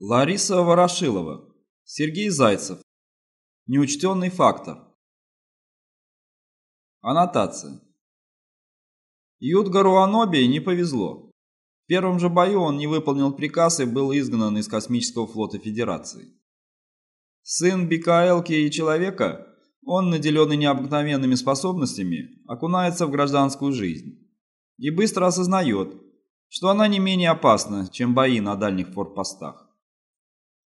Лариса Ворошилова. Сергей Зайцев. Неучтенный фактор. Аннотация. Ютгару Аноби не повезло. В первом же бою он не выполнил приказ и был изгнан из космического флота Федерации. Сын Бикаэлки и Человека, он, наделенный необыкновенными способностями, окунается в гражданскую жизнь и быстро осознает, что она не менее опасна, чем бои на дальних форпостах.